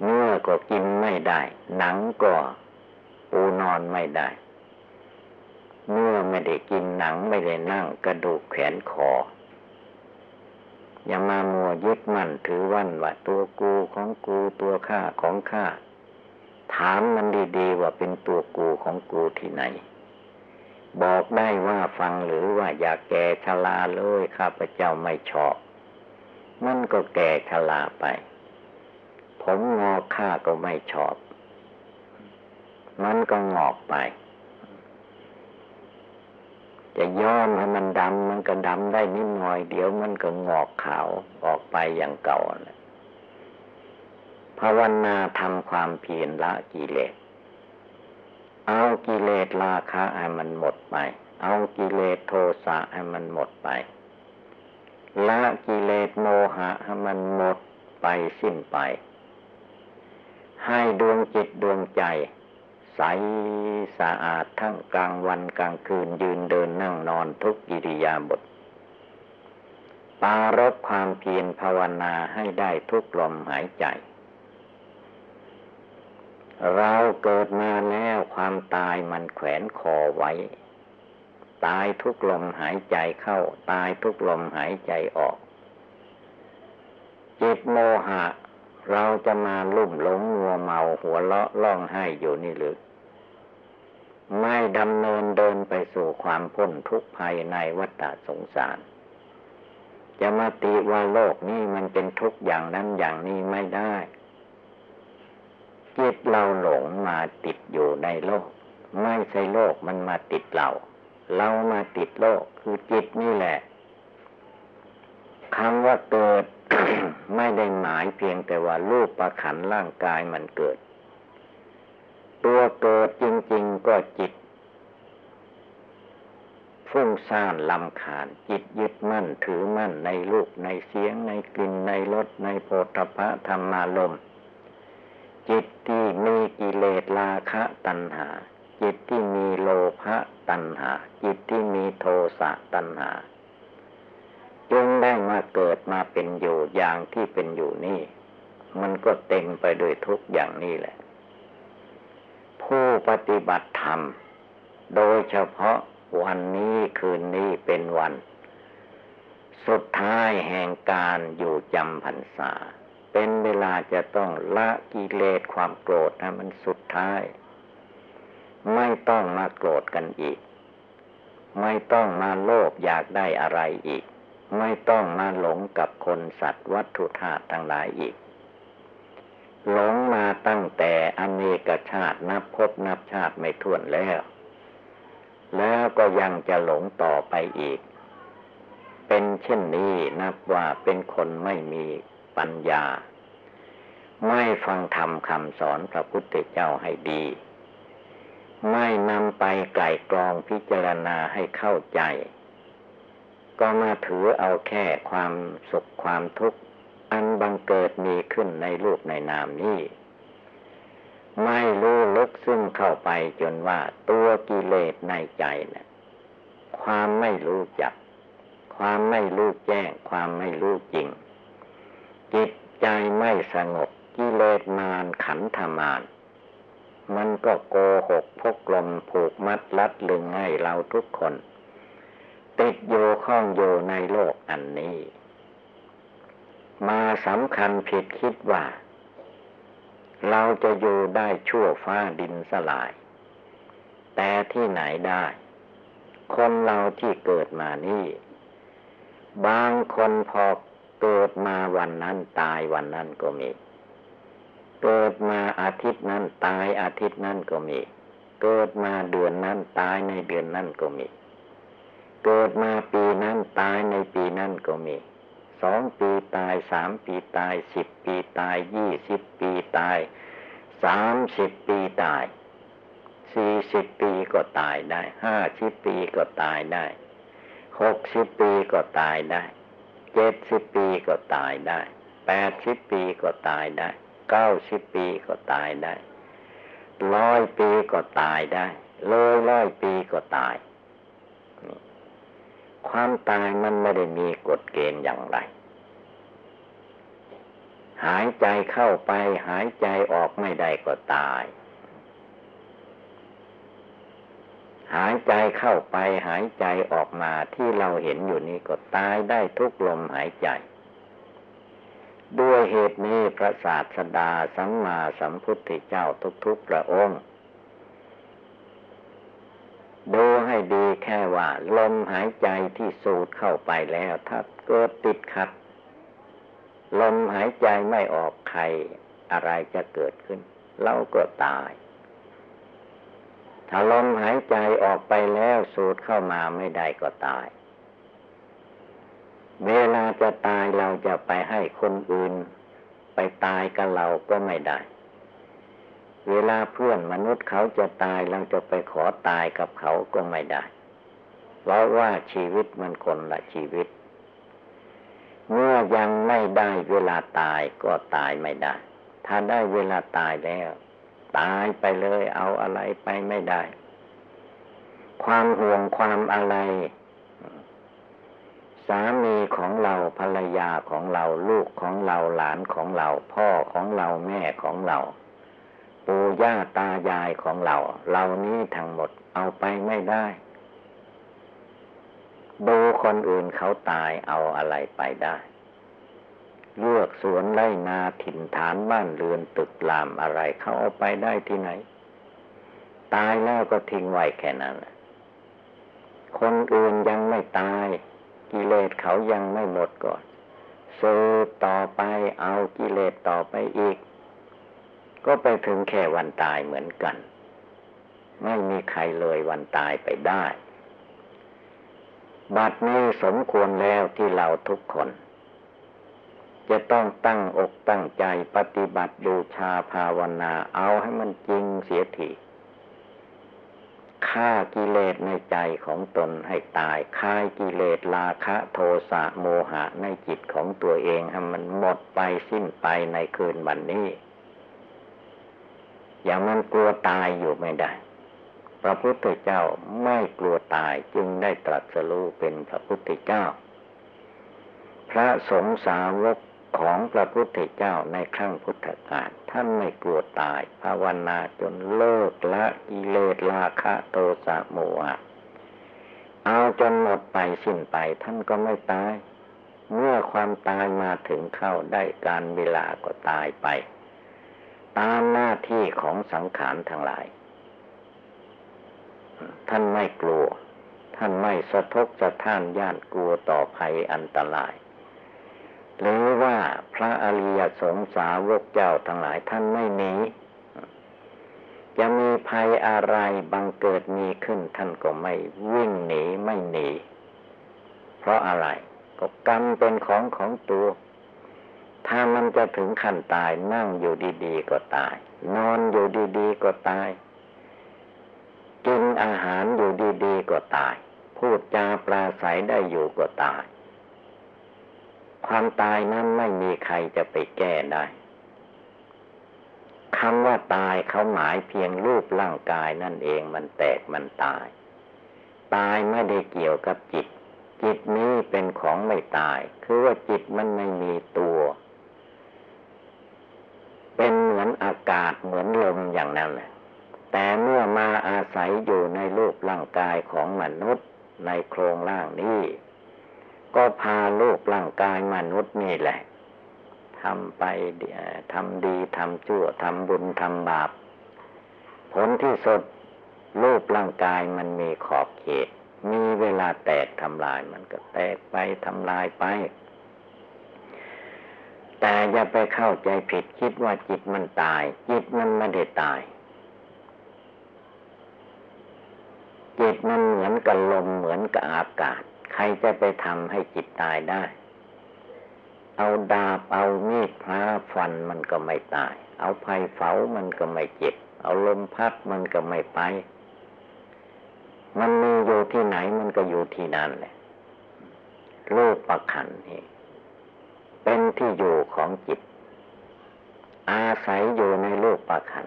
Speaker 1: เนื้อก็กินไม่ได้ หนังก็ปูนอนไม่ได้เนื้อไม่ได้กินหนังไม่ได้นั่ง กระดูกแขนคออย่ามามัวยึดมั่นถือวันว่าตัวกูของกูตัวข้าของข้าถามมันดีๆว่าเป็นตัวกูของกูที่ไหน บอกได้ว่าฟังหรือว่าอยากแก่ชราเลยข้าพเจ้าไม่ชอบ มันก็แก่ชราไป ผมงอข้าก็ไม่ชอบ มันก็งอกไป จะย้อมให้มันดำมันก็ดำได้นิดหน่อย เดี๋ยวมันก็งอกขาวออกไปอย่างเก่าภาวนาทำความเพียรละกิเลส เอากิเลสราคะให้มันหมดไป เอากิเลสโทสะให้มันหมดไปละกิเลสโมหะให้มันหมดไปสิ้นไป ให้ดวงจิตดวงใจ ใสสะอาดทั้งกลางวันกลางคืนยืนเดินนั่งนอนทุกกิริยาบทปารบความเพียรภาวนาให้ได้ทุกลมหายใจ เราเกิดมาแล้วความตายมันแขวนคอไว้ ตายทุกลมหายใจเข้า ตายทุกลมหายใจออก จิตโมหะ เราจะมาลุ่มหลงงัวเมาหัวเลาะล่องให้อยู่นี่หรือไม่ดำเนินเดินไปสู่ความพ้นทุกข์ภายในวัฏสงสาร จะมาติว่าโลกนี้มันเป็นทุกข์อย่างนั้นอย่างนี้ไม่ได้ จิตเราหลงมาติดอยู่ในโลก ไม่ใช่โลกมันมาติดเรา เรามาติดโลกคือจิตนี่แหละคำว่าเกิดไม่ได้หมายเพียงแต่ว่ารูปประขันร่างกายมันเกิด ตัวเกิดจริง ๆก็จิตฟุ้งซ่านลำคาญ จิตยึดมั่นถือมั่นในรูปในเสียงในกลิ่นในรสในโพธพะธรรมารม จิตที่มีกิเลสราคะตัณหา จิตที่มีโลภะตัณหา จิตที่มีโทสะตัณหาจึงได้มาเกิดมาเป็นอยู่อย่างที่เป็นอยู่นี่ มันก็เต็มไปด้วยทุกอย่างนี้แหละ ผู้ปฏิบัติธรรม โดยเฉพาะวันนี้คืนนี้เป็นวัน สุดท้ายแห่งการอยู่จำพรรษา เป็นเวลาจะต้องละกิเลสความโกรธนะมันสุดท้าย ไม่ต้องมาโกรธกันอีก ไม่ต้องมาโลภอยากได้อะไรอีก ไม่ต้องมาหลงกับคนสัตว์วัตถุธาตุทั้งหลายอีก หลงมาตั้งแต่อเนกชาตินับพบนับชาติไม่ถ้วนแล้ว แล้วก็ยังจะหลงต่อไปอีก เป็นเช่นนี้นับว่าเป็นคนไม่มีปัญญา ไม่ฟังธรรมคำสอนพระพุทธเจ้าให้ดี ไม่นำไปไกลกรองพิจารณาให้เข้าใจ ก็มาถือเอาแค่ความสุขความทุกข์อันบังเกิดมีขึ้นในรูปในนามนี้ไม่รู้ลึกซึ่งเข้าไปจนว่าตัวกิเลสในใจเนะี่ยความไม่รู้จัก ความไม่รู้แจ้ง ความไม่รู้จริง จิตใจไม่สงบ กิเลสมานขันธมานมันก็โกหกพกลมผูกมัดลัดลึงให้เราทุกคน ติดโยข้องโยในโลกอันนี้ มาสำคัญผิดคิดว่า เราจะอยู่ได้ชั่วฟ้าดินสลาย แต่ที่ไหนได้ คนเราที่เกิดมานี่ บางคนพอเกิดมาวันนั้นตายวันนั้นก็มี เกิดมาอาทิตย์นั้นตายอาทิตย์นั้นก็มี เกิดมาเดือนนั้นตายในเดือนนั้นก็มี เกิดมาปีนั้นตายในปีนั้นก็มีสองปีตายสามปีตายสิบปีตายยี่สิบปีตายสามสิบปีตายสี่สิบปีก็ตายได้ห้าสิบปีก็ตายได้หกสิบปีก็ตายได้เจ็ดสิบปีก็ตายได้แปดสิบปีก็ตายได้ เก้าสิบปีก็ตายได้ร้อยปีก็ตายได้ร้อยร้อยปีก็ตาย ความตายมันไม่ได้มีกฎเกณฑ์อย่างไร หายใจเข้าไป หายใจออกไม่ได้ก็ตาย หายใจเข้าไป หายใจออกมาที่เราเห็นอยู่นี่ก็ตายได้ทุกลมหายใจ ด้วยเหตุนี้พระศาสดาสัมมาสัมพุทธเจ้าทุกๆพระองค์ดูให้ดีแค่ว่าลมหายใจที่สูดเข้าไปแล้วถ้าเกิดติดขัด ลมหายใจไม่ออกใครอะไรจะเกิดขึ้น เราก็ตาย ถ้าลมหายใจออกไปแล้วสูดเข้ามาไม่ได้ก็ตาย เวลาจะตายเราจะไปให้คนอื่น ไปตายกับเราก็ไม่ได้ เวลาเพื่อนมนุษย์เขาจะตายเราจะไปขอตายกับเขาก็ไม่ได้ เพราะว่าชีวิตมันคนละชีวิต เมื่อยังไม่ได้เวลาตายก็ตายไม่ได้ ถ้าได้เวลาตายแล้ว ตายไปเลยเอาอะไรไปไม่ได้ ความห่วงความอะไร สามีของเราภรรยาของเราลูกของเราหลานของเรา พ่อของเราแม่ของเรา ปู่ย่าตายายของเราเหล่านี้ทั้งหมดเอาไปไม่ได้ ดูคนอื่นเขาตายเอาอะไรไปได้ เลือกสวนไร่นาถิ่นฐานบ้านเรือนตึกรามอะไรเขาเอาไปได้ที่ไหน ตายแล้วก็ทิ้งไว้แค่นั้นคนอื่นยังไม่ตาย กิเลสเขายังไม่หมดก่อนสืบต่อไปเอากิเลสต่อไปอีก ก็ไปถึงแค่วันตายเหมือนกัน ไม่มีใครเลยวันตายไปได้ บัดนี้สมควรแล้วที่เราทุกคน จะต้องตั้งอกตั้งใจปฏิบัติบูชาภาวนาเอาให้มันจริงเสียที ฆ่ากิเลสในใจของตนให้ตายฆ่ากิเลสราคะโทสะโมหะในจิตของตัวเองให้มันหมดไปสิ้นไปในคืนวันนี้ อย่างมันกลัวตายอยู่ไม่ได้ พระพุทธเจ้าไม่กลัวตายจึงได้ตรัสรู้เป็นพระพุทธเจ้า พระสงฆ์สาวก ของพระพุทธเจ้าในครั้งพุทธกาลท่านไม่กลัวตาย ภาวนาจนเลิกละกิเลสราคะโทสะโมหะเอาจนหมดไปสิ้นไปท่านก็ไม่ตาย เมื่อความตายมาถึงเข้าได้การเวลาก็ตายไป ตามหน้าที่ของสังขารทั้งหลาย ท่านไม่กลัว ท่านไม่สะทกสะท้านย่านกลัวต่อภัยอันตราย หรือว่าพระอริยสงสาวกเจ้าทั้งหลายท่านไม่หนีจะมีภัยอะไรบังเกิดมีขึ้นท่านก็ไม่วิ่งหนีไม่หนี เพราะอะไร ก็กรรมเป็นของของตัว ถ้ามันจะถึงขั้นตายนั่งอยู่ดีๆก็ตาย นอนอยู่ดีๆก็ตาย กินอาหารอยู่ดีๆก็ตาย พูดจาปลาใสได้อยู่ก็ตาย ความตายนั้นไม่มีใครจะไปแก้ได้คำว่าตายเขาหมายเพียงรูปร่างกายนั่นเองมันแตกมันตาย ตายไม่ได้เกี่ยวกับจิต จิตนี้เป็นของไม่ตาย คือว่าจิตมันไม่มีตัว เป็นเหมือนอากาศเหมือนลมอย่างนั้นแหละแต่เมื่อมาอาศัยอยู่ในรูปร่างกายของมนุษย์ในโครงร่างนี้ ก็พาลูกร่างกายมนุษย์นี่แหละทำไปทำดีทำชั่วทำบุญทำบาป ผลที่สุดรูปร่างกายมันมีขอบเขต มีเวลาแตกทำลายมันก็แตกไปทำลายไป แต่อย่าไปเข้าใจผิดคิดว่าจิตมันตาย จิตมันไม่ได้ตาย จิตมันเหมือนกับลมเหมือนกับอากาศ ใครจะไปทำให้จิตตายได้ เอาดาบเอามีดพระฟันมันก็ไม่ตาย เอาไฟเผามันก็ไม่เจ็บ เอาลมพัดมันก็ไม่ไป มันมีอยู่ที่ไหนมันก็อยู่ที่นั่นแหละรูปประคันนี่เป็นที่อยู่ของจิต อาศัยอยู่ในรูปประคัน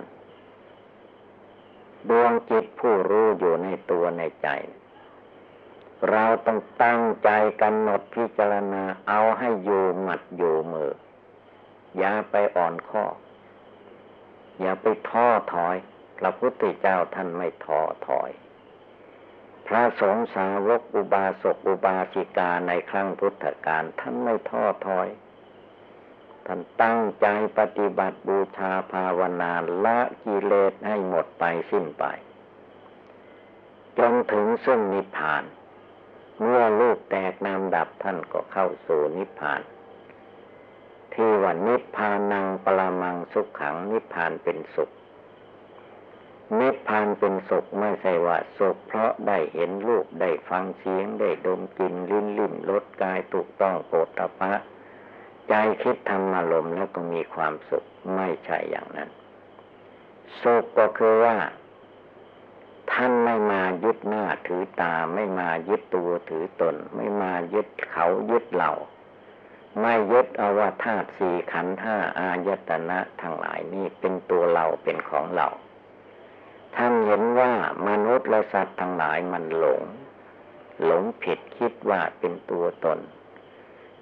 Speaker 1: ดวงจิตผู้รู้อยู่ในตัวในใจ เราต้องตั้งใจกำหนดพิจารณาเอาให้อยู่หมัดอยู่มือ อย่าไปอ่อนข้อ อย่าไปท้อถอยพระพุทธเจ้าท่านไม่ท้อถอย พระสงฆ์สาวกอุบาสกอุบาสิกาในครั้งพุทธกาลท่านไม่ท้อถอย ท่านตั้งใจปฏิบัติบูชาภาวนาละกิเลสให้หมดไปสิ้นไป จนถึงซึ่งนิพพาน เมื่อลูกแตกนามดับท่านก็เข้าสู่นิพพาน ที่ว่านิพพานังปรมังสุขขังนิพพานเป็นสุข นิพพานเป็นสุขไม่ใช่ว่าสุขเพราะได้เห็นรูปได้ฟังเสียงได้ดมกลิ่นลิ้นลิ้มรสกายถูกต้องโปตภะใจคิดทำอารมณ์แล้วก็มีความสุขไม่ใช่อย่างนั้นสุขก็คือว่า ท่านไม่มายึดหน้าถือตาไม่มายึดตัวถือตน ไม่มายึดเขายึดเราไม่ยึดเอาว่าธาตุสี่ขันธ์ห้าอายตนะทั้งหลายนี้เป็นตัวเราเป็นของเราท่านเห็นว่ามนุษย์และสัตว์ทั้งหลายมันหลง หลงผิดคิดว่าเป็นตัวตน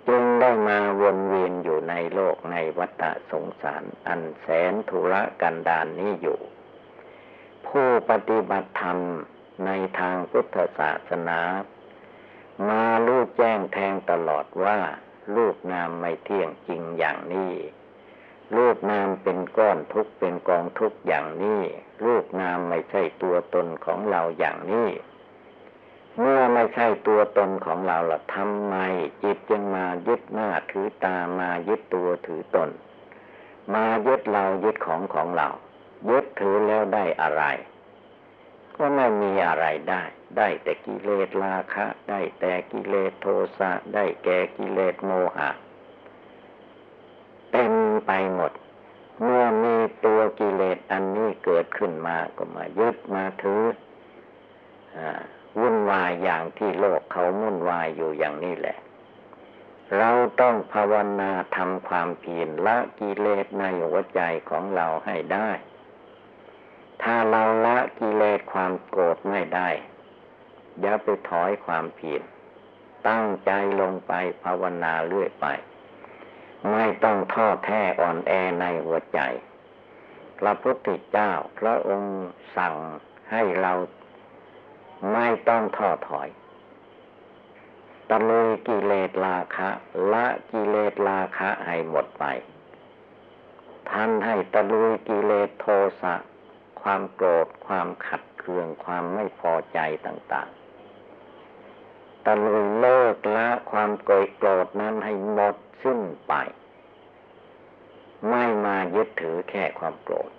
Speaker 1: จึงได้มาวนเวียนอยู่ในโลกในวัฏสงสาร อันแสนทุรกันดารนนี้อยู่ ผู้ปฏิบัติธรรมในทางพุทธศาสนา มารู้แจ้งแทงตลอดว่า รูปนามไม่เที่ยงจริงอย่างนี้รูปนามเป็นก้อนทุกเป็นกองทุกอย่างนี้รูปนามไม่ใช่ตัวตนของเราอย่างนี้เมื่อไม่ใช่ตัวตนของเราล่ะทำไมจิตจึงมายึดหน้าถือตามายึดตัวถือตน มายึดเรายึดของของเรา ยึดถือแล้วได้อะไร ก็ไม่มีอะไรได้ ได้แต่กิเลสราคะ ได้แต่กิเลสโทสะ ได้แก่กิเลสโมหะเต็มไปหมด เมื่อมีตัวกิเลสอันนี้เกิดขึ้นมาก็มายึดมาถืออวุ่นวายอย่างที่โลกเขามุ่นวายอยู่อย่างนี้แหละ เราต้องภาวนาทำความเพียรละกิเลสในหัวใจของเราให้ได้ ถ้าเราละกิเลสความโกรธไม่ได้ อย่าไปถอยความเพียรตั้งใจลงไปภาวนาเรื่อยไป ไม่ต้องท้อแท้อ่อนแอในหัวใจ พระพุทธเจ้าพระองค์สั่งให้เราไม่ต้องท้อถอยตะลุยกิเลสราคะ ละกิเลสราคะให้หมดไป ท่านให้ตะลุยกิเลสโทสะ ความโกรธ ความขัดเคือง ความไม่พอใจต่างๆตะลุยเลิกละความโกรธโกรธนั้นให้หมดสิ้นไป ไม่มายึดถือแค่ความโกรธ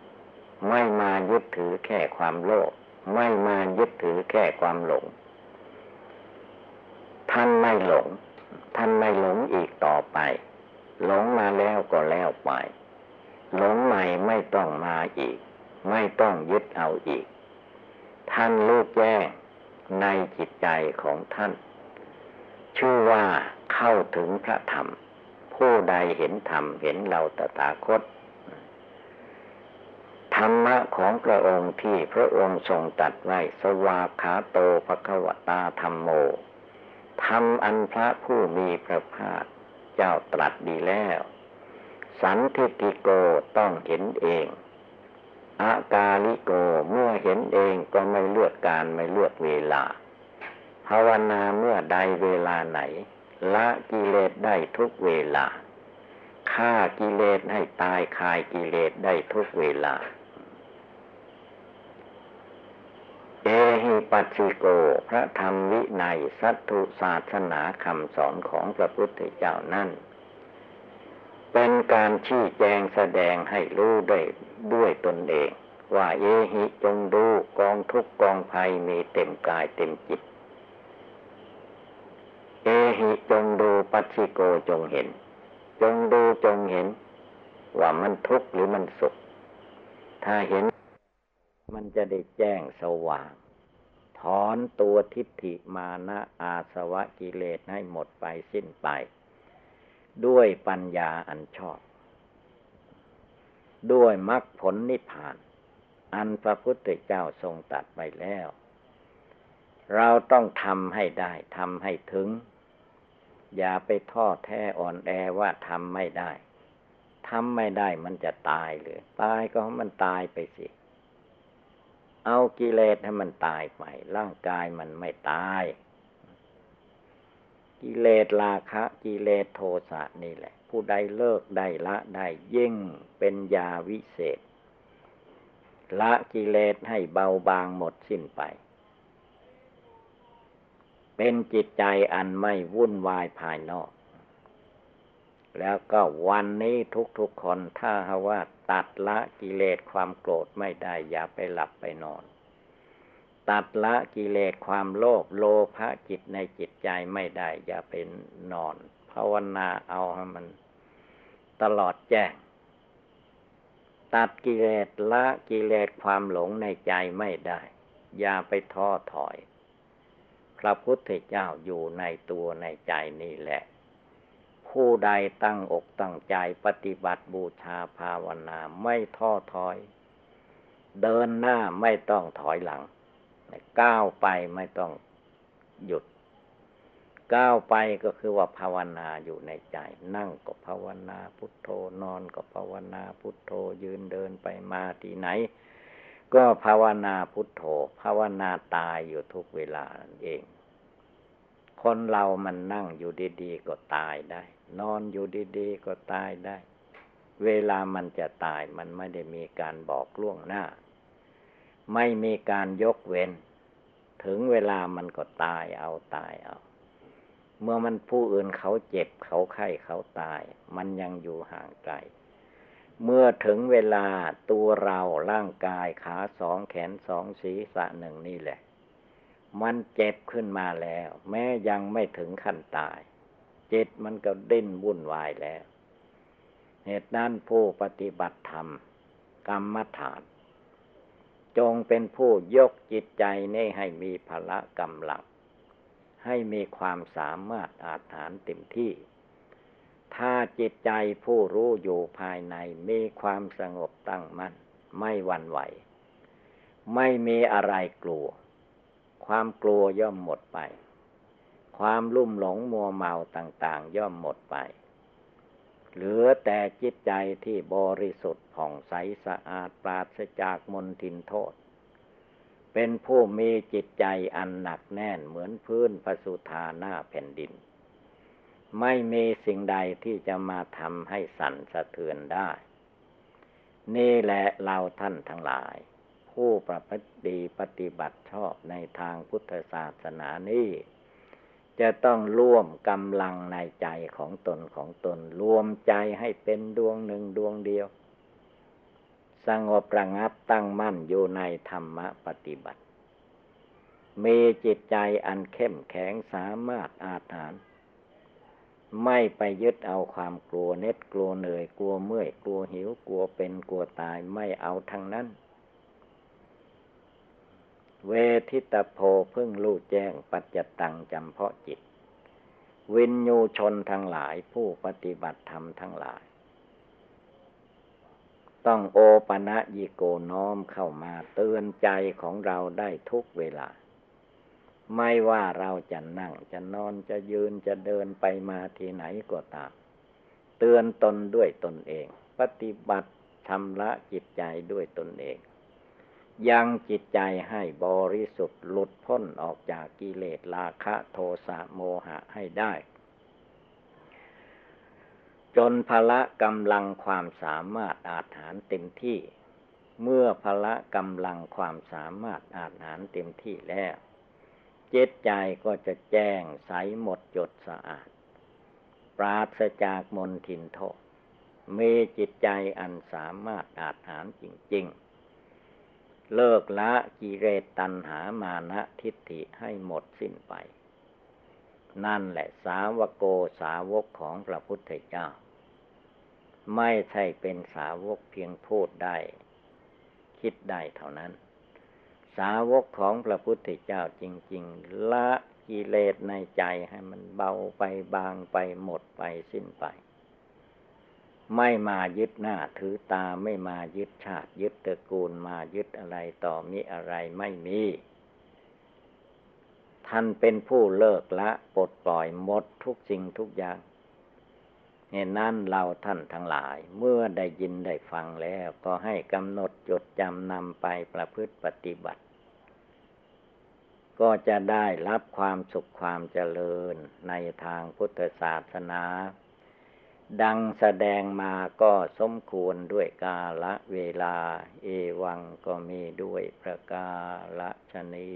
Speaker 1: ไม่มายึดถือแค่ความโลภ ไม่มายึดถือแค่ความหลง ท่านไม่หลง ท่านไม่หลงอีกต่อไป หลงมาแล้วก็แล้วไป หลงใหม่ไม่ต้องมาอีก ไม่ต้องยึดเอาอีก ท่านรู้แจ้งในจิตใจของท่าน ชื่อว่าเข้าถึงพระธรรม ผู้ใดเห็นธรรมเห็นเราตถาคตธรรมะของพระองค์ที่พระองค์ทรงตัดไว้สวาขาโตภควตาธรรมโมธรรมอันพระผู้มีพระภาคเจ้าตรัสดีแล้ว สันทิติโกต้องเห็นเอง อากาลิโกเมื่อเห็นเองก็ไม่เลือกการไม่เลือกเวลาภาวนาเมื่อใดเวลาไหน ละกิเลสได้ทุกเวลาฆ่ากิเลสให้ตายคายกิเลสได้ทุกเวลา เอหิปัสสิโก พระธรรมวินัยสัตถุศาสนาคำสอนของพระพุทธเจ้านั่น เป็นการชี้แจงแสดงให้รู้ได้ด้วยตนเอง ว่าเอหิจงดูกองทุกกองภัยมีเต็มกายเต็มจิต เอหิจงดูปัจฉิโกจงเห็น จงดูจงเห็น ว่ามันทุกข์หรือมันสุข ถ้าเห็น มันจะได้แจ้งสว่าง ถอนตัวทิฏฐิมานะอาสวะกิเลสให้หมดไปสิ้นไป ด้วยปัญญาอันชอบ ด้วยมรรคผลนิพพาน อันพระพุทธเจ้าทรงตัดไปแล้ว เราต้องทำให้ได้ทำให้ถึง อย่าไปท้อแท้อ่อนแอว่าทำไม่ได้ทำไม่ได้มันจะตายเลย ตายก็มันตายไปสิ เอากิเลสให้มันตายไป ร่างกายมันไม่ตาย กิเลสราคะ กิเลสโทสะนี่แหละ ผู้ใดเลิกได้ละได้ยิ่งเป็นยาวิเศษ ละกิเลสให้เบาบางหมดสิ้นไป เป็นจิตใจอันไม่วุ่นวายภายนอก แล้วก็วันนี้ทุกๆคนถ้าว่าตัดละกิเลสความโกรธไม่ได้อย่าไปหลับไปนอน ตัดละกิเลสความโลภโลภะจิตในจิตใจไม่ได้ อย่าเป็นนอน ภาวนาเอาให้มันตลอดแจ้ง ตัดกิเลสละกิเลสความหลงในใจไม่ได้ อย่าไปท้อถอย พระพุทธเจ้าอยู่ในตัวในใจนี่แหละ ผู้ใดตั้งอกตั้งใจปฏิบัติบูชาภาวนาไม่ท้อถอย เดินหน้าไม่ต้องถอยหลัง ก้าวไปไม่ต้องหยุด ก้าวไปก็คือว่าภาวนาอยู่ในใจ นั่งก็ภาวนาพุทโธนอนก็ภาวนาพุทโธยืนเดินไปมาที่ไหน ก็ภาวนาพุทโธ ภาวนาตายอยู่ทุกเวลานั่นเอง คนเรามันนั่งอยู่ดีๆก็ตายได้ นอนอยู่ดีๆก็ตายได้ เวลามันจะตายมันไม่ได้มีการบอกล่วงหน้า ไม่มีการยกเว้น ถึงเวลามันก็ตายเอาตายเอา เมื่อมันผู้อื่นเขาเจ็บเขาไข้เขาตาย มันยังอยู่ห่างไกล เมื่อถึงเวลาตัวเราร่างกายขาสองแขนสองศีรษะหนึ่งนี่แหละ มันเจ็บขึ้นมาแล้ว แม้ยังไม่ถึงขั้นตาย เจิตมันก็ดิ้นวุ่นวายแล้ว เหตุนั้นผู้ปฏิบัติธรรม กรรมฐาน จงเป็นผู้ยกจิตใจนี้ให้มีพละกำลัง ให้มีความสามารถอาถานเต็มที่ ถ้าจิตใจผู้รู้อยู่ภายในมีความสงบตั้งมัน่นไม่หวั่นไหว ไม่มีอะไรกลัว ความกลัวย่อมหมดไป ความลุ่มหลงมัวเมาต่าง ๆ ย่อมหมดไป เหลือแต่จิตใจที่บริสุทธิ์ผ่องใสสะอาดปราศจากมลทินโทษ เป็นผู้มีจิตใจอันหนักแน่นเหมือนพื้นประสุธาหน้าแผ่นดิน ไม่มีสิ่งใดที่จะมาทำให้สั่นสะเทือนได้ นี่แหละเราท่านทั้งหลาย ผู้ประพฤติปฏิบัติชอบในทางพุทธศาสนานี้ จะต้องร่วมกำลังในใจของตนของตน รวมใจให้เป็นดวงหนึ่งดวงเดียว สงบระงับตั้งมั่นอยู่ในธรรมปฏิบัติ มีจิตใจอันเข้มแข็งสามารถอาถานไม่ไปยึดเอาความกลัวเน็ดกลัวเหนื่อยกลัวเมื่อยกลัวหิวกลัวเป็นกลัวตายไม่เอาทั้งนั้น เวทิตโพพึ่งรู้แจ้งปัจจตังจำเพาะจิต วินยูชนทั้งหลายผู้ปฏิบัติธรรมทั้งหลาย ต้องโอปะนะยิโกน้อมเข้ามาเตือนใจของเราได้ทุกเวลา ไม่ว่าเราจะนั่งจะนอนจะยืนจะเดินไปมาที่ไหนก็ตาม เตือนตนด้วยตนเอง ปฏิบัติชำระจิตใจด้วยตนเอง ยังจิตใจให้บริสุทธิ์หลุดพ้นออกจากกิเลสราคะโทสะโมหะให้ได้ จนพละกำลังความสามารถอาถานเต็มที่ เมื่อพละกำลังความสามารถอาถานเต็มที่แล้ว เจตใจก็จะแจ้งใสหมดจดสะอาด ปราศจากมนทินโทษมีจิตใจอันสามารถอาถานจริง ๆ เลิกละกิเลสตัณหามานะทิฏฐิให้หมดสิ้นไป นั่นแหละสาวโกสาวกของพระพุทธเจ้า ไม่ใช่เป็นสาวกเพียงพูดได้ คิดได้เท่านั้น สาวกของพระพุทธเจ้าจริง ๆ ละกิเลสในใจให้มันเบาไปบางไปหมดไปสิ้นไป ไม่มายึดหน้าถือตาไม่มายึดชาติ ยึดตระกูลมายึดอะไรต่อมีอะไรไม่มี ท่านเป็นผู้เลิกละปลดปล่อยหมดทุกสิ่งทุกอย่างเหตุนั้นเราท่านทั้งหลาย เมื่อได้ยินได้ฟังแล้วก็ให้กำหนดจดจำนำไปประพฤติปฏิบัติ ก็จะได้รับความสุขความเจริญในทางพุทธศาสนา ดังแสดงมาก็สมควรด้วยกาละเวลา เอวังก็มีด้วยประกาละชนี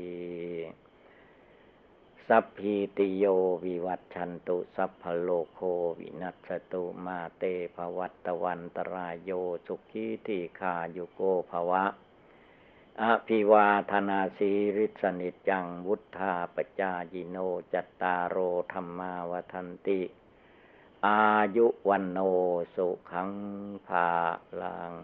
Speaker 1: สัพพีติโยวิวัตชันตุสัพพโลโควินัสตุมาเตภวัตวันตรายโยสุขีติขายุโกภวะอภิวาธนาสีริสนิจังวุธาปจายิโนจัตตาโรธรรมาวทันติ อายุวันโนสุขังภาลัง